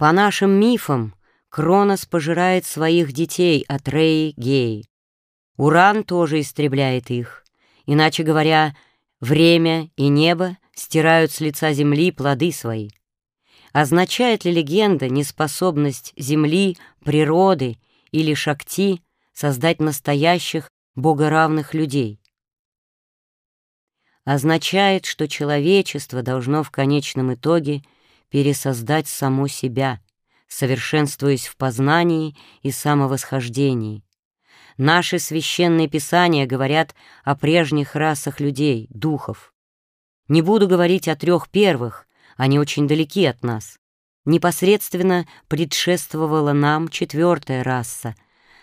По нашим мифам, Кронос пожирает своих детей от Реи Геи. Уран тоже истребляет их. Иначе говоря, время и небо стирают с лица земли плоды свои. Означает ли легенда неспособность земли, природы или шакти создать настоящих богоравных людей? Означает, что человечество должно в конечном итоге — пересоздать само себя, совершенствуясь в познании и самовосхождении. Наши священные писания говорят о прежних расах людей, духов. Не буду говорить о трех первых, они очень далеки от нас. Непосредственно предшествовала нам четвертая раса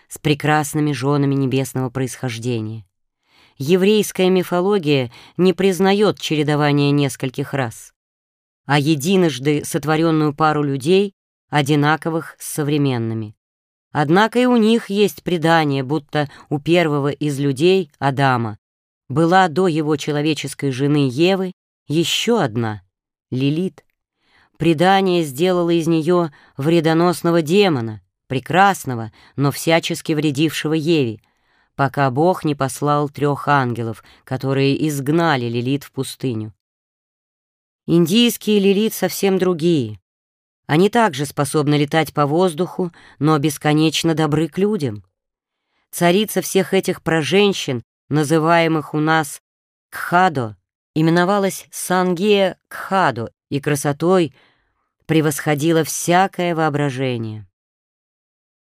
с прекрасными женами небесного происхождения. Еврейская мифология не признает чередование нескольких рас а единожды сотворенную пару людей, одинаковых с современными. Однако и у них есть предание, будто у первого из людей, Адама, была до его человеческой жены Евы еще одна, Лилит. Предание сделало из нее вредоносного демона, прекрасного, но всячески вредившего Еве, пока Бог не послал трех ангелов, которые изгнали Лилит в пустыню. Индийские лилит совсем другие. Они также способны летать по воздуху, но бесконечно добры к людям. Царица всех этих проженщин, называемых у нас Кхадо, именовалась Сангея Кхадо и красотой превосходила всякое воображение.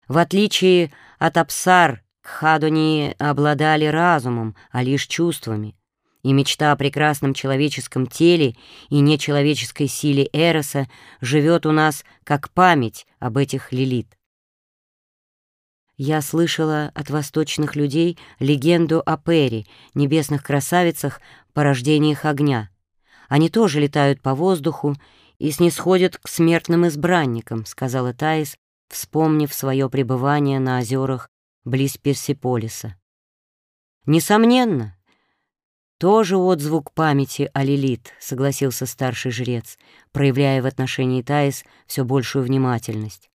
В отличие от Апсар, Кхадо не обладали разумом, а лишь чувствами и мечта о прекрасном человеческом теле и нечеловеческой силе Эроса живет у нас как память об этих лилит. Я слышала от восточных людей легенду о Пере, небесных красавицах, порождениях огня. Они тоже летают по воздуху и снисходят к смертным избранникам, сказала Таис, вспомнив свое пребывание на озерах близ Персиполиса. Несомненно, «Тоже отзвук памяти о Лилит», — согласился старший жрец, проявляя в отношении Таис все большую внимательность.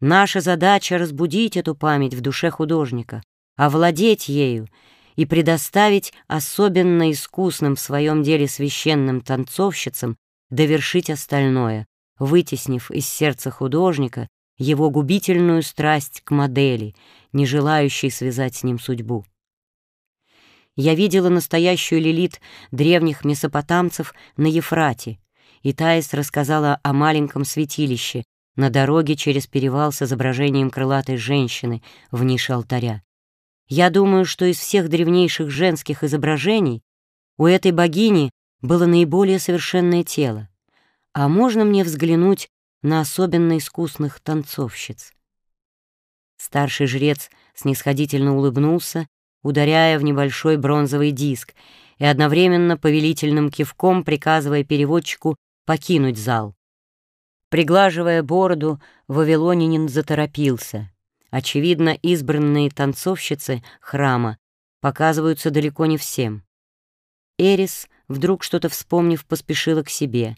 «Наша задача — разбудить эту память в душе художника, овладеть ею и предоставить особенно искусным в своем деле священным танцовщицам довершить остальное, вытеснив из сердца художника его губительную страсть к модели, не желающей связать с ним судьбу. Я видела настоящую лилит древних месопотамцев на Ефрате, и Таис рассказала о маленьком святилище на дороге через перевал с изображением крылатой женщины в нише алтаря. Я думаю, что из всех древнейших женских изображений у этой богини было наиболее совершенное тело. А можно мне взглянуть на особенно искусных танцовщиц? Старший жрец снисходительно улыбнулся ударяя в небольшой бронзовый диск и одновременно повелительным кивком приказывая переводчику покинуть зал. Приглаживая бороду, вавилонянин заторопился. Очевидно, избранные танцовщицы храма показываются далеко не всем. Эрис, вдруг что-то вспомнив, поспешила к себе.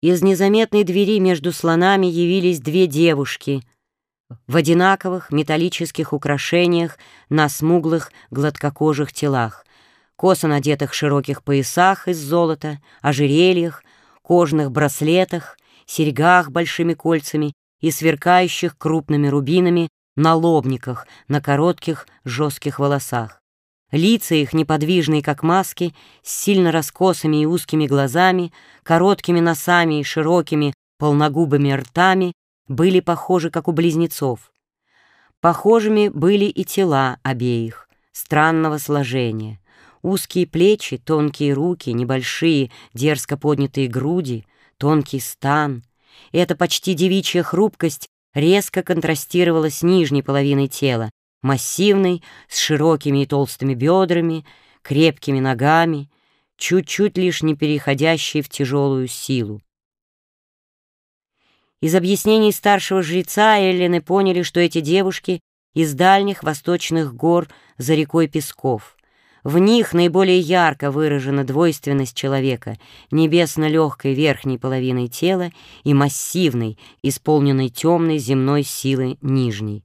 Из незаметной двери между слонами явились две девушки — в одинаковых металлических украшениях на смуглых гладкокожих телах, косо надетых широких поясах из золота, ожерельях, кожных браслетах, серьгах большими кольцами и сверкающих крупными рубинами на лобниках, на коротких жестких волосах. Лица их, неподвижные как маски, с сильно раскосыми и узкими глазами, короткими носами и широкими полногубыми ртами, были похожи, как у близнецов. Похожими были и тела обеих, странного сложения. Узкие плечи, тонкие руки, небольшие, дерзко поднятые груди, тонкий стан. Эта почти девичья хрупкость резко контрастировала с нижней половиной тела, массивной, с широкими и толстыми бедрами, крепкими ногами, чуть-чуть лишь не переходящей в тяжелую силу. Из объяснений старшего жреца Эллины поняли, что эти девушки из дальних восточных гор за рекой Песков. В них наиболее ярко выражена двойственность человека, небесно-легкой верхней половиной тела и массивной, исполненной темной земной силы нижней.